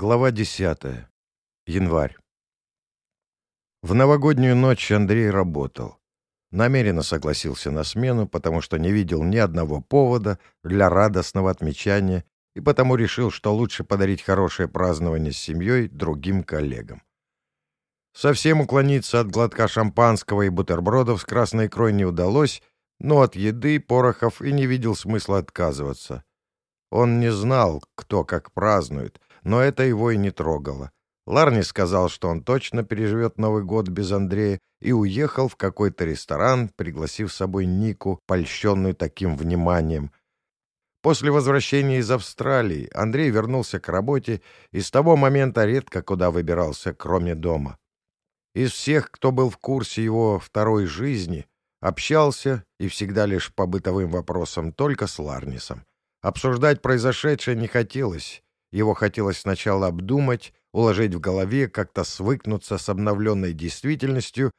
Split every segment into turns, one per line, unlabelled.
Глава 10. Январь. В новогоднюю ночь Андрей работал. Намеренно согласился на смену, потому что не видел ни одного повода для радостного отмечания и потому решил, что лучше подарить хорошее празднование с семьей другим коллегам. Совсем уклониться от глотка шампанского и бутербродов с красной икрой не удалось, но от еды Порохов и не видел смысла отказываться. Он не знал, кто как празднует — но это его и не трогало. Ларни сказал, что он точно переживет Новый год без Андрея, и уехал в какой-то ресторан, пригласив с собой Нику, польщенную таким вниманием. После возвращения из Австралии Андрей вернулся к работе и с того момента редко куда выбирался, кроме дома. Из всех, кто был в курсе его второй жизни, общался, и всегда лишь по бытовым вопросам, только с Ларнисом. Обсуждать произошедшее не хотелось, его хотелось сначала обдумать, уложить в голове, как-то свыкнуться с обновленной действительностью,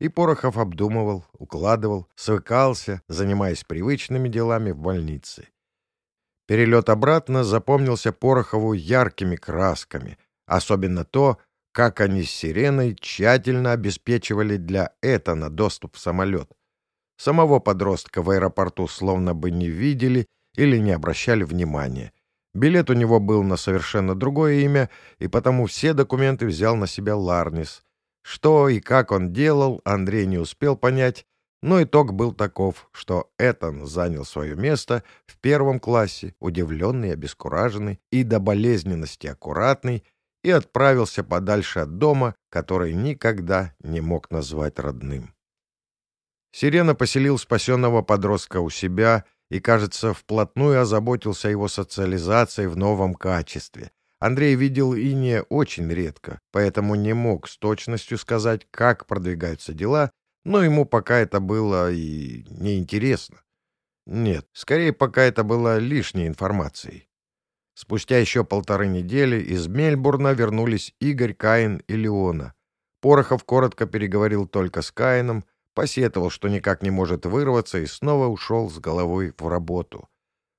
и Порохов обдумывал, укладывал, свыкался, занимаясь привычными делами в больнице. Перелет обратно запомнился Порохову яркими красками, особенно то, как они с Сиреной тщательно обеспечивали для Этана доступ в самолет. Самого подростка в аэропорту словно бы не видели или не обращали внимания — Билет у него был на совершенно другое имя, и потому все документы взял на себя Ларнис. Что и как он делал, Андрей не успел понять, но итог был таков, что Этан занял свое место в первом классе, удивленный, обескураженный и до болезненности аккуратный, и отправился подальше от дома, который никогда не мог назвать родным. Сирена поселил спасенного подростка у себя и, кажется, вплотную озаботился его социализацией в новом качестве. Андрей видел Иния очень редко, поэтому не мог с точностью сказать, как продвигаются дела, но ему пока это было и неинтересно. Нет, скорее пока это было лишней информацией. Спустя еще полторы недели из Мельбурна вернулись Игорь, Каин и Леона. Порохов коротко переговорил только с Каином, посетовал, что никак не может вырваться, и снова ушел с головой в работу.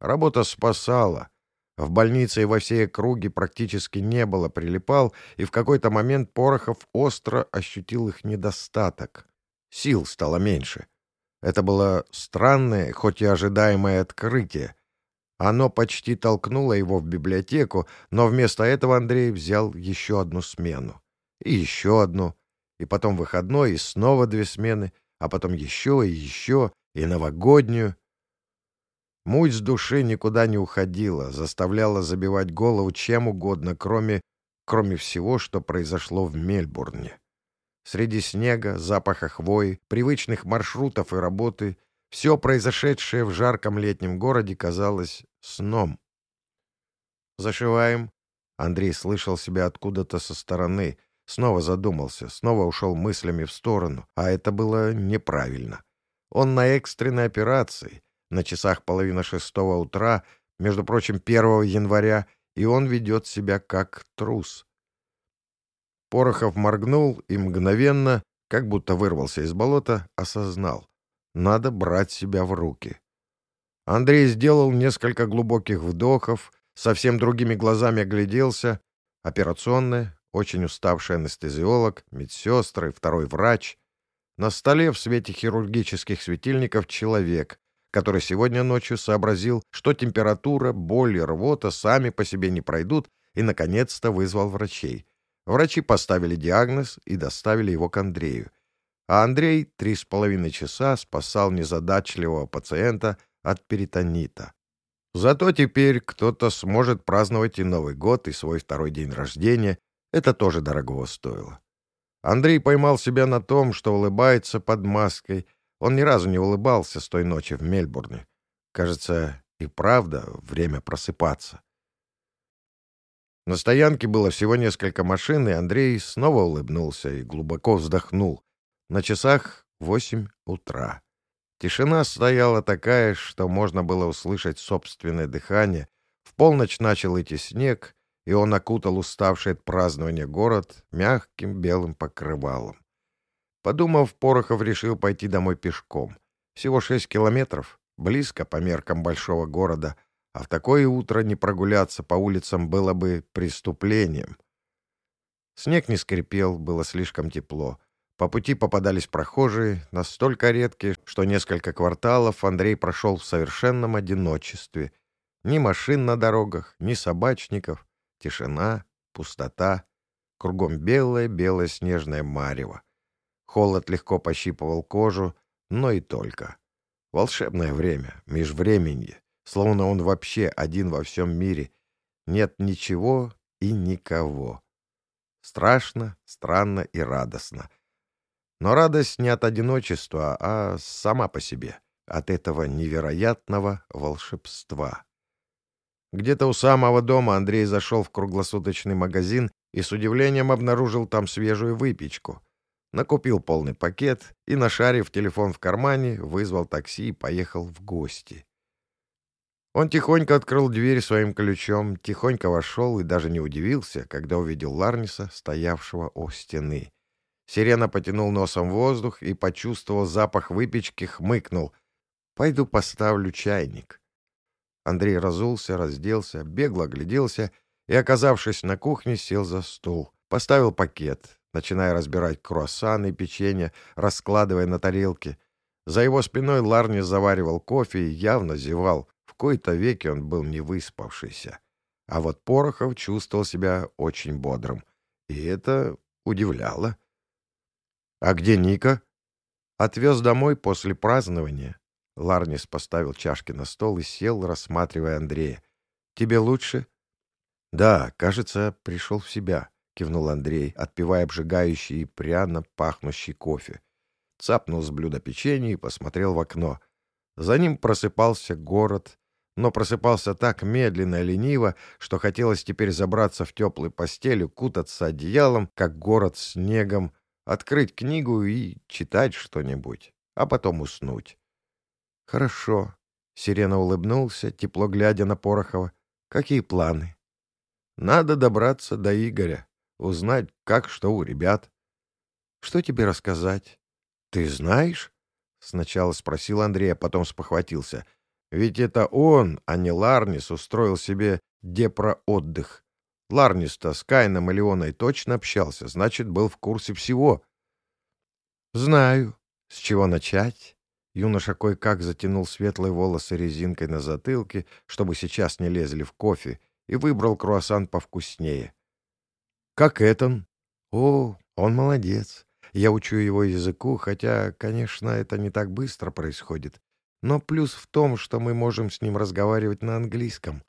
Работа спасала. В больнице и во всей округе практически не было прилипал, и в какой-то момент Порохов остро ощутил их недостаток. Сил стало меньше. Это было странное, хоть и ожидаемое открытие. Оно почти толкнуло его в библиотеку, но вместо этого Андрей взял еще одну смену. И еще одну — и потом выходной, и снова две смены, а потом еще и еще, и новогоднюю. Муть с души никуда не уходила, заставляла забивать голову чем угодно, кроме, кроме всего, что произошло в Мельбурне. Среди снега, запаха хвои, привычных маршрутов и работы все произошедшее в жарком летнем городе казалось сном. «Зашиваем», — Андрей слышал себя откуда-то со стороны — Снова задумался, снова ушел мыслями в сторону, а это было неправильно. Он на экстренной операции, на часах половина шестого утра, между прочим, первого января, и он ведет себя как трус. Порохов моргнул и мгновенно, как будто вырвался из болота, осознал. Надо брать себя в руки. Андрей сделал несколько глубоких вдохов, совсем другими глазами огляделся. Операционная, очень уставший анестезиолог, медсестры, второй врач. На столе в свете хирургических светильников человек, который сегодня ночью сообразил, что температура, боль и рвота сами по себе не пройдут, и, наконец-то, вызвал врачей. Врачи поставили диагноз и доставили его к Андрею. А Андрей три с половиной часа спасал незадачливого пациента от перитонита. Зато теперь кто-то сможет праздновать и Новый год, и свой второй день рождения, это тоже дорогого стоило. Андрей поймал себя на том, что улыбается под маской. Он ни разу не улыбался с той ночи в Мельбурне. Кажется, и правда время просыпаться. На стоянке было всего несколько машин, и Андрей снова улыбнулся и глубоко вздохнул. На часах восемь утра. Тишина стояла такая, что можно было услышать собственное дыхание. В полночь начал идти снег, и он окутал уставший от празднования город мягким белым покрывалом. Подумав, Порохов решил пойти домой пешком. Всего шесть километров, близко по меркам большого города, а в такое утро не прогуляться по улицам было бы преступлением. Снег не скрипел, было слишком тепло. По пути попадались прохожие, настолько редкие, что несколько кварталов Андрей прошел в совершенном одиночестве. Ни машин на дорогах, ни собачников. Тишина, пустота. Кругом белое-белое снежное марево. Холод легко пощипывал кожу, но и только. Волшебное время, межвременье, словно он вообще один во всем мире. Нет ничего и никого. Страшно, странно и радостно. Но радость не от одиночества, а сама по себе, от этого невероятного волшебства. Где-то у самого дома Андрей зашел в круглосуточный магазин и с удивлением обнаружил там свежую выпечку. Накупил полный пакет и, нашарив телефон в кармане, вызвал такси и поехал в гости. Он тихонько открыл дверь своим ключом, тихонько вошел и даже не удивился, когда увидел Ларниса, стоявшего у стены. Сирена потянул носом воздух и почувствовал запах выпечки, хмыкнул. «Пойду поставлю чайник». Андрей разулся, разделся, бегло огляделся и, оказавшись на кухне, сел за стол. Поставил пакет, начиная разбирать круассаны и печенье, раскладывая на тарелке. За его спиной Ларнис заваривал кофе и явно зевал. В кои-то веки он был не выспавшийся. А вот Порохов чувствовал себя очень бодрым. И это удивляло. «А где Ника?» «Отвез домой после празднования». Ларнис поставил чашки на стол и сел, рассматривая Андрея. «Тебе лучше?» «Да, кажется, пришел в себя», — кивнул Андрей, отпивая обжигающий и пряно пахнущий кофе. Цапнул с блюда печенье и посмотрел в окно. За ним просыпался город, но просыпался так медленно и лениво, что хотелось теперь забраться в теплую постель, укутаться одеялом, как город снегом, открыть книгу и читать что-нибудь, а потом уснуть. «Хорошо», — Сирена улыбнулся, тепло глядя на Порохова. «Какие планы?» «Надо добраться до Игоря, узнать, как что у ребят». «Что тебе рассказать?» «Ты знаешь?» — сначала спросил Андрей, а потом спохватился. Ведь это он, а не Ларнис, устроил себе депро-отдых. Ларнис-то с Кайном и Леоной точно общался, значит, был в курсе всего. «Знаю. С чего начать?» Юноша кое-как затянул светлые волосы резинкой на затылке, чтобы сейчас не лезли в кофе, и выбрал круассан повкуснее. «Как Этон?» «О, он молодец. Я учу его языку, хотя, конечно, это не так быстро происходит. Но плюс в том, что мы можем с ним разговаривать на английском.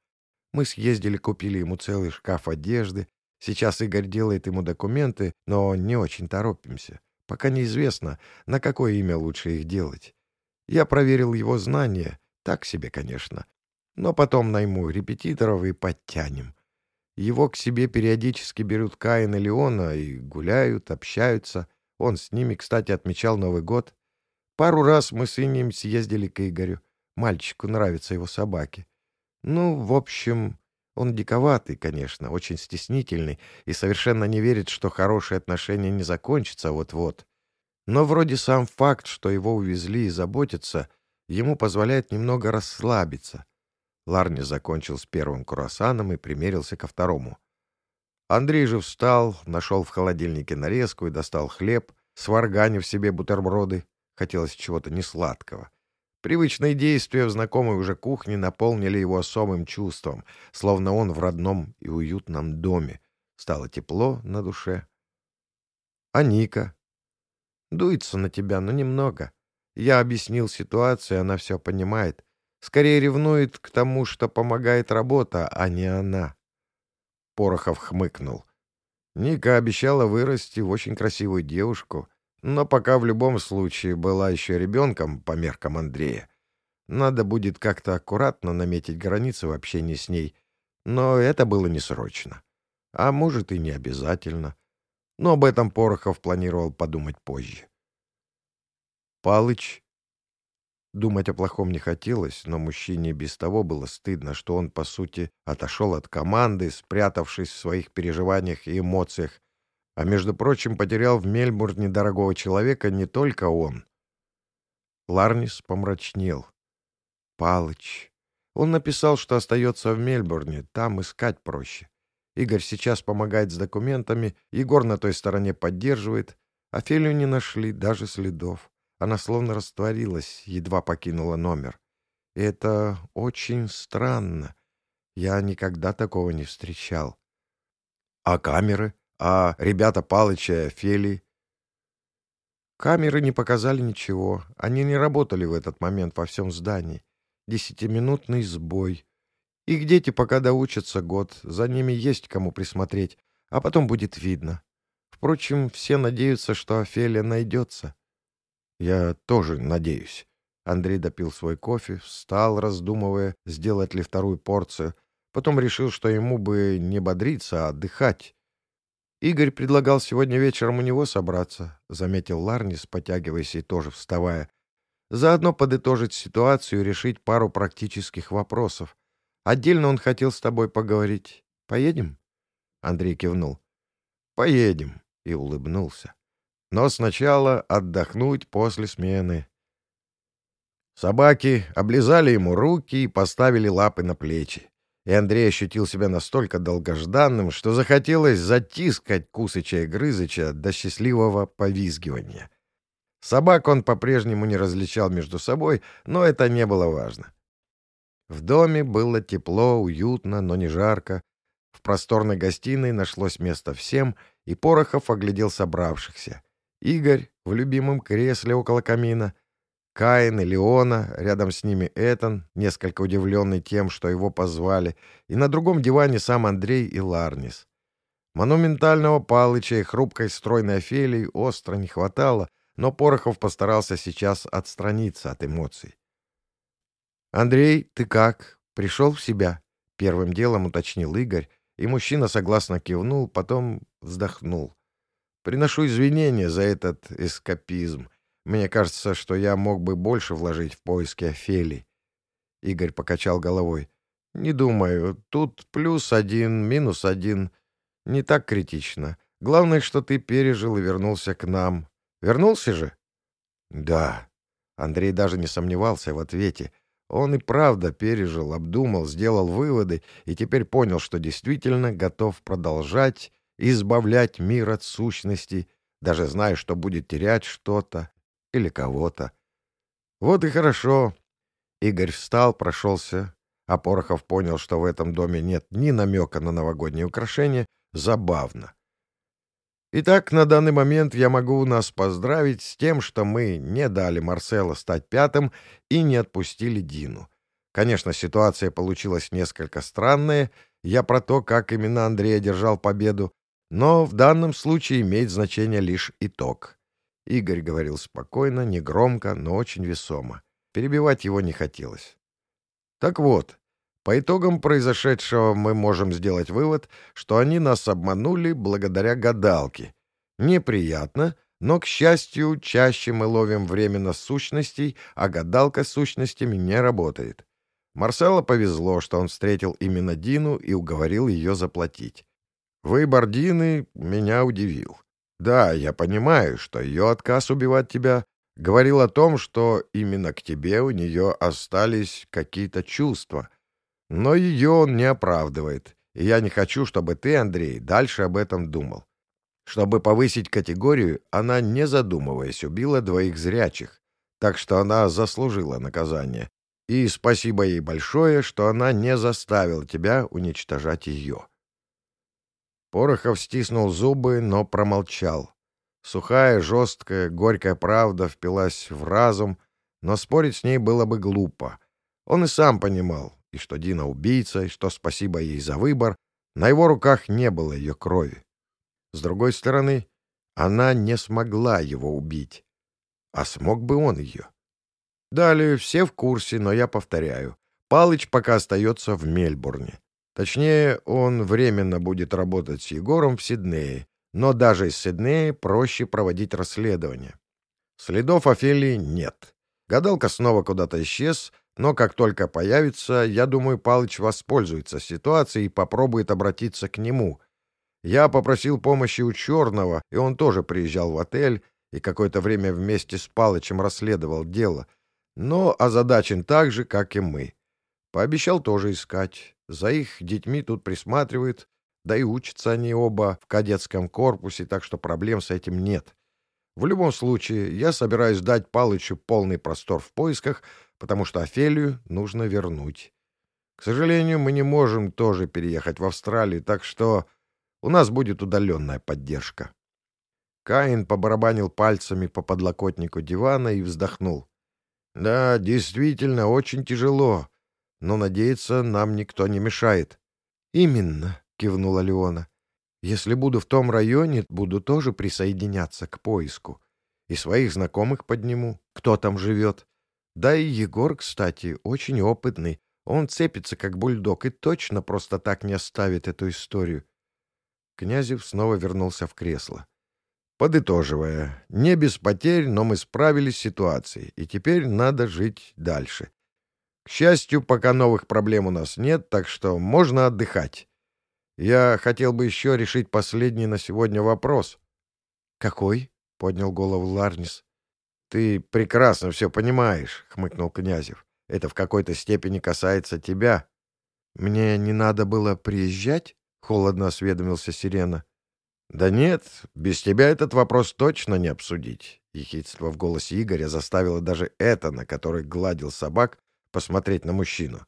Мы съездили, купили ему целый шкаф одежды. Сейчас Игорь делает ему документы, но не очень торопимся. Пока неизвестно, на какое имя лучше их делать. Я проверил его знания, так себе, конечно. Но потом найму репетиторов и подтянем. Его к себе периодически берут Каин и Леона и гуляют, общаются. Он с ними, кстати, отмечал Новый год. Пару раз мы с Инем съездили к Игорю. Мальчику нравятся его собаки. Ну, в общем, он диковатый, конечно, очень стеснительный и совершенно не верит, что хорошие отношения не закончатся вот-вот. Но вроде сам факт, что его увезли и заботятся, ему позволяет немного расслабиться. Ларни закончил с первым круассаном и примерился ко второму. Андрей же встал, нашел в холодильнике нарезку и достал хлеб, сварганив себе бутерброды, Хотелось чего-то несладкого. Привычные действия в знакомой уже кухне наполнили его особым чувством, словно он в родном и уютном доме. Стало тепло на душе. А Ника? Дуется на тебя, но немного. Я объяснил ситуацию, она все понимает. Скорее ревнует к тому, что помогает работа, а не она. Порохов хмыкнул. Ника обещала вырасти в очень красивую девушку — но пока в любом случае была еще ребенком по меркам Андрея. Надо будет как-то аккуратно наметить границы в общении с ней, но это было не срочно. А может и не обязательно. Но об этом Порохов планировал подумать позже. Палыч. Думать о плохом не хотелось, но мужчине без того было стыдно, что он, по сути, отошел от команды, спрятавшись в своих переживаниях и эмоциях, а, между прочим, потерял в Мельбурне дорогого человека не только он. Ларнис помрачнел. Палыч. Он написал, что остается в Мельбурне, там искать проще. Игорь сейчас помогает с документами, Егор на той стороне поддерживает. Офелию не нашли, даже следов. Она словно растворилась, едва покинула номер. И это очень странно. Я никогда такого не встречал. А камеры? А ребята Палыча и Офелии? Камеры не показали ничего. Они не работали в этот момент во всем здании. Десятиминутный сбой. Их дети пока доучатся год, за ними есть кому присмотреть, а потом будет видно. Впрочем, все надеются, что Офелия найдется. Я тоже надеюсь. Андрей допил свой кофе, встал, раздумывая, сделать ли вторую порцию. Потом решил, что ему бы не бодриться, а отдыхать. Игорь предлагал сегодня вечером у него собраться, — заметил Ларнис, потягиваясь и тоже вставая. Заодно подытожить ситуацию и решить пару практических вопросов. Отдельно он хотел с тобой поговорить. Поедем? Андрей кивнул. Поедем. И улыбнулся. Но сначала отдохнуть после смены. Собаки облизали ему руки и поставили лапы на плечи и Андрей ощутил себя настолько долгожданным, что захотелось затискать Кусыча и Грызыча до счастливого повизгивания. Собак он по-прежнему не различал между собой, но это не было важно. В доме было тепло, уютно, но не жарко. В просторной гостиной нашлось место всем, и Порохов оглядел собравшихся. Игорь в любимом кресле около камина — Каин и Леона, рядом с ними Этан, несколько удивленный тем, что его позвали, и на другом диване сам Андрей и Ларнис. Монументального Палыча и хрупкой стройной Офелии остро не хватало, но Порохов постарался сейчас отстраниться от эмоций. «Андрей, ты как? Пришел в себя?» — первым делом уточнил Игорь, и мужчина согласно кивнул, потом вздохнул. «Приношу извинения за этот эскапизм. Мне кажется, что я мог бы больше вложить в поиски Офелии. Игорь покачал головой. Не думаю. Тут плюс один, минус один. Не так критично. Главное, что ты пережил и вернулся к нам. Вернулся же? Да. Андрей даже не сомневался в ответе. Он и правда пережил, обдумал, сделал выводы и теперь понял, что действительно готов продолжать избавлять мир от сущности, даже зная, что будет терять что-то, или кого-то. Вот и хорошо. Игорь встал, прошелся, а Порохов понял, что в этом доме нет ни намека на новогодние украшения. Забавно. Итак, на данный момент я могу нас поздравить с тем, что мы не дали Марсело стать пятым и не отпустили Дину. Конечно, ситуация получилась несколько странная, я про то, как именно Андрей одержал победу, но в данном случае имеет значение лишь итог. Игорь говорил спокойно, негромко, но очень весомо. Перебивать его не хотелось. Так вот, по итогам произошедшего мы можем сделать вывод, что они нас обманули благодаря гадалке. Неприятно, но, к счастью, чаще мы ловим временно сущностей, а гадалка с сущностями не работает. Марсело повезло, что он встретил именно Дину и уговорил ее заплатить. Выбор Дины меня удивил. Да, я понимаю, что ее отказ убивать тебя говорил о том, что именно к тебе у нее остались какие-то чувства. Но ее он не оправдывает, и я не хочу, чтобы ты, Андрей, дальше об этом думал. Чтобы повысить категорию, она, не задумываясь, убила двоих зрячих, так что она заслужила наказание. И спасибо ей большое, что она не заставила тебя уничтожать ее. Порохов стиснул зубы, но промолчал. Сухая, жесткая, горькая правда впилась в разум, но спорить с ней было бы глупо. Он и сам понимал, и что Дина убийца, и что спасибо ей за выбор, на его руках не было ее крови. С другой стороны, она не смогла его убить. А смог бы он ее? Далее все в курсе, но я повторяю. Палыч пока остается в Мельбурне. Точнее, он временно будет работать с Егором в Сиднее, но даже из Сиднея проще проводить расследование. Следов Офелии нет. Гадалка снова куда-то исчез, но как только появится, я думаю, Палыч воспользуется ситуацией и попробует обратиться к нему. Я попросил помощи у Черного, и он тоже приезжал в отель и какое-то время вместе с Палычем расследовал дело, но озадачен так же, как и мы. Пообещал тоже искать. За их детьми тут присматривает, да и учатся они оба в кадетском корпусе, так что проблем с этим нет. В любом случае, я собираюсь дать Палычу полный простор в поисках, потому что Офелию нужно вернуть. К сожалению, мы не можем тоже переехать в Австралию, так что у нас будет удаленная поддержка. Каин побарабанил пальцами по подлокотнику дивана и вздохнул. «Да, действительно, очень тяжело, но надеяться нам никто не мешает». «Именно», — кивнула Леона. «Если буду в том районе, буду тоже присоединяться к поиску. И своих знакомых подниму, кто там живет. Да и Егор, кстати, очень опытный. Он цепится, как бульдог, и точно просто так не оставит эту историю». Князев снова вернулся в кресло. Подытоживая, не без потерь, но мы справились с ситуацией, и теперь надо жить дальше. К счастью, пока новых проблем у нас нет, так что можно отдыхать. Я хотел бы еще решить последний на сегодня вопрос. — Какой? — поднял голову Ларнис. — Ты прекрасно все понимаешь, — хмыкнул Князев. — Это в какой-то степени касается тебя. — Мне не надо было приезжать? — холодно осведомился Сирена. — «Да нет, без тебя этот вопрос точно не обсудить». Ехидство в голосе Игоря заставило даже это, на который гладил собак, посмотреть на мужчину.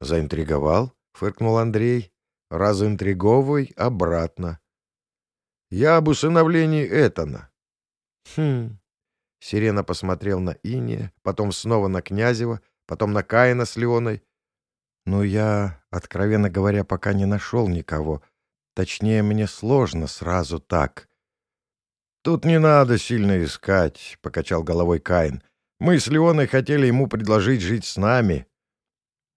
«Заинтриговал?» — фыркнул Андрей. «Разинтриговывай обратно». «Я об усыновлении Этана». «Хм...» Сирена посмотрел на Иния, потом снова на Князева, потом на Каина с Леоной. «Ну, я, откровенно говоря, пока не нашел никого», Точнее, мне сложно сразу так. «Тут не надо сильно искать», — покачал головой Каин. «Мы с Леоной хотели ему предложить жить с нами».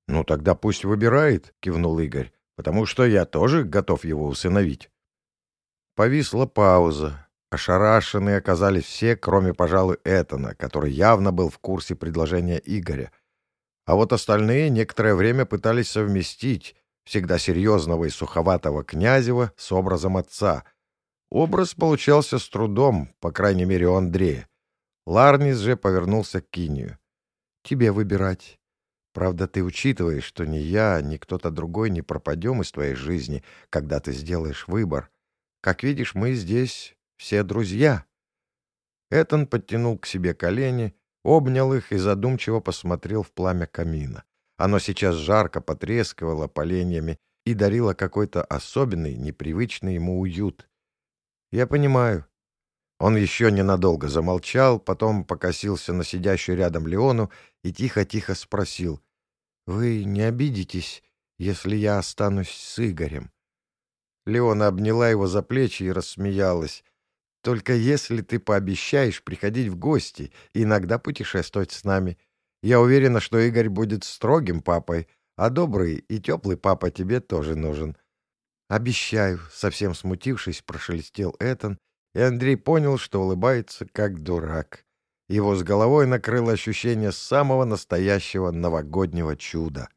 «Ну, тогда пусть выбирает», — кивнул Игорь, «потому что я тоже готов его усыновить». Повисла пауза. Ошарашенные оказались все, кроме, пожалуй, Этана, который явно был в курсе предложения Игоря. А вот остальные некоторое время пытались совместить всегда серьезного и суховатого Князева с образом отца. Образ получался с трудом, по крайней мере, у Андрея. Ларнис же повернулся к Кинию. «Тебе выбирать. Правда, ты учитываешь, что ни я, ни кто-то другой не пропадем из твоей жизни, когда ты сделаешь выбор. Как видишь, мы здесь все друзья». Этон подтянул к себе колени, обнял их и задумчиво посмотрел в пламя камина. Оно сейчас жарко потрескивало поленьями и дарило какой-то особенный, непривычный ему уют. «Я понимаю». Он еще ненадолго замолчал, потом покосился на сидящую рядом Леону и тихо-тихо спросил. «Вы не обидитесь, если я останусь с Игорем?» Леона обняла его за плечи и рассмеялась. «Только если ты пообещаешь приходить в гости и иногда путешествовать с нами, я уверена, что Игорь будет строгим папой, а добрый и теплый папа тебе тоже нужен. Обещаю, совсем смутившись, прошелестел Этан, и Андрей понял, что улыбается как дурак. Его с головой накрыло ощущение самого настоящего новогоднего чуда.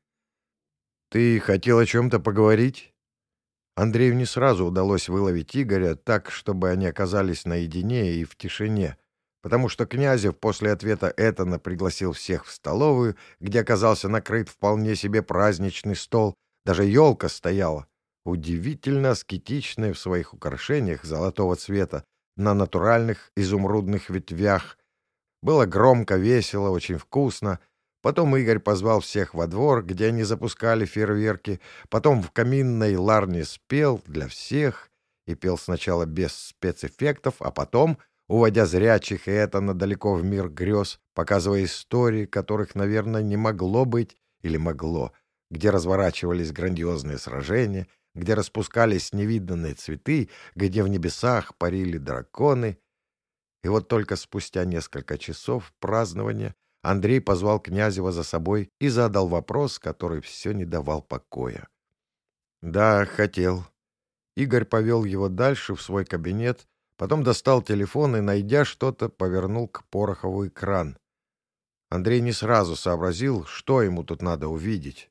«Ты хотел о чем-то поговорить?» Андрею не сразу удалось выловить Игоря так, чтобы они оказались наедине и в тишине потому что Князев после ответа Этана пригласил всех в столовую, где оказался накрыт вполне себе праздничный стол, даже елка стояла, удивительно аскетичная в своих украшениях золотого цвета, на натуральных изумрудных ветвях. Было громко, весело, очень вкусно. Потом Игорь позвал всех во двор, где они запускали фейерверки. Потом в каминной ларне спел для всех. И пел сначала без спецэффектов, а потом — уводя зрячих и это надалеко в мир грез, показывая истории, которых, наверное, не могло быть или могло, где разворачивались грандиозные сражения, где распускались невиданные цветы, где в небесах парили драконы. И вот только спустя несколько часов празднования Андрей позвал Князева за собой и задал вопрос, который все не давал покоя. «Да, хотел». Игорь повел его дальше в свой кабинет, Потом достал телефон и, найдя что-то, повернул к Порохову экран. Андрей не сразу сообразил, что ему тут надо увидеть.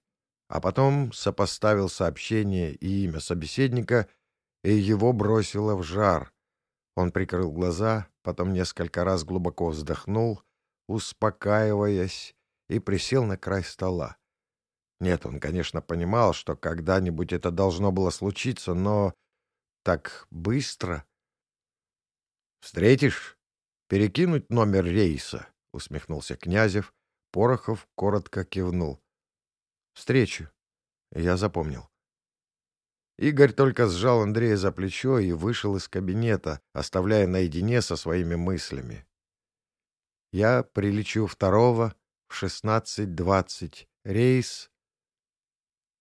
А потом сопоставил сообщение и имя собеседника, и его бросило в жар. Он прикрыл глаза, потом несколько раз глубоко вздохнул, успокаиваясь, и присел на край стола. Нет, он, конечно, понимал, что когда-нибудь это должно было случиться, но так быстро. «Встретишь? Перекинуть номер рейса?» — усмехнулся Князев. Порохов коротко кивнул. «Встречу». Я запомнил. Игорь только сжал Андрея за плечо и вышел из кабинета, оставляя наедине со своими мыслями. «Я прилечу второго в шестнадцать двадцать. Рейс...»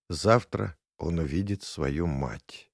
Завтра он увидит свою мать.